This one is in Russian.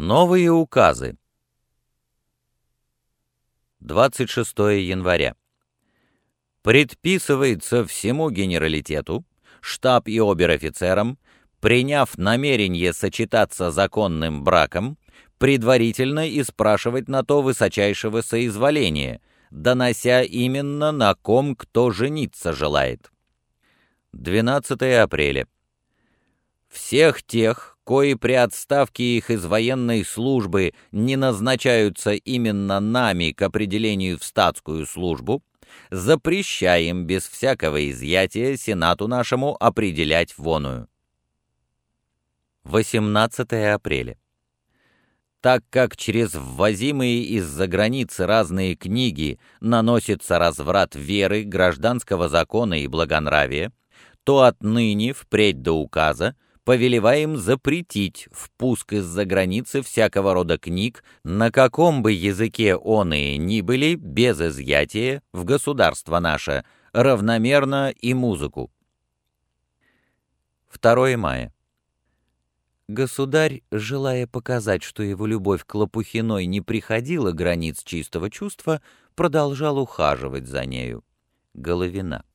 Новые указы. 26 января. Предписывается всему генералитету, штаб и обер-офицерам, приняв намерение сочетаться законным браком, предварительно и спрашивать на то высочайшего соизволения, донося именно на ком кто жениться желает. 12 апреля. Всех тех, кои при отставке их из военной службы не назначаются именно нами к определению в статскую службу, запрещаем без всякого изъятия Сенату нашему определять воную. 18 апреля. Так как через ввозимые из-за границы разные книги наносится разврат веры, гражданского закона и благонравия, то отныне, впредь до указа, повелеваем запретить впуск из-за границы всякого рода книг, на каком бы языке оные ни были, без изъятия, в государство наше, равномерно и музыку. 2 мая. Государь, желая показать, что его любовь к Лопухиной не приходила границ чистого чувства, продолжал ухаживать за нею. Головина.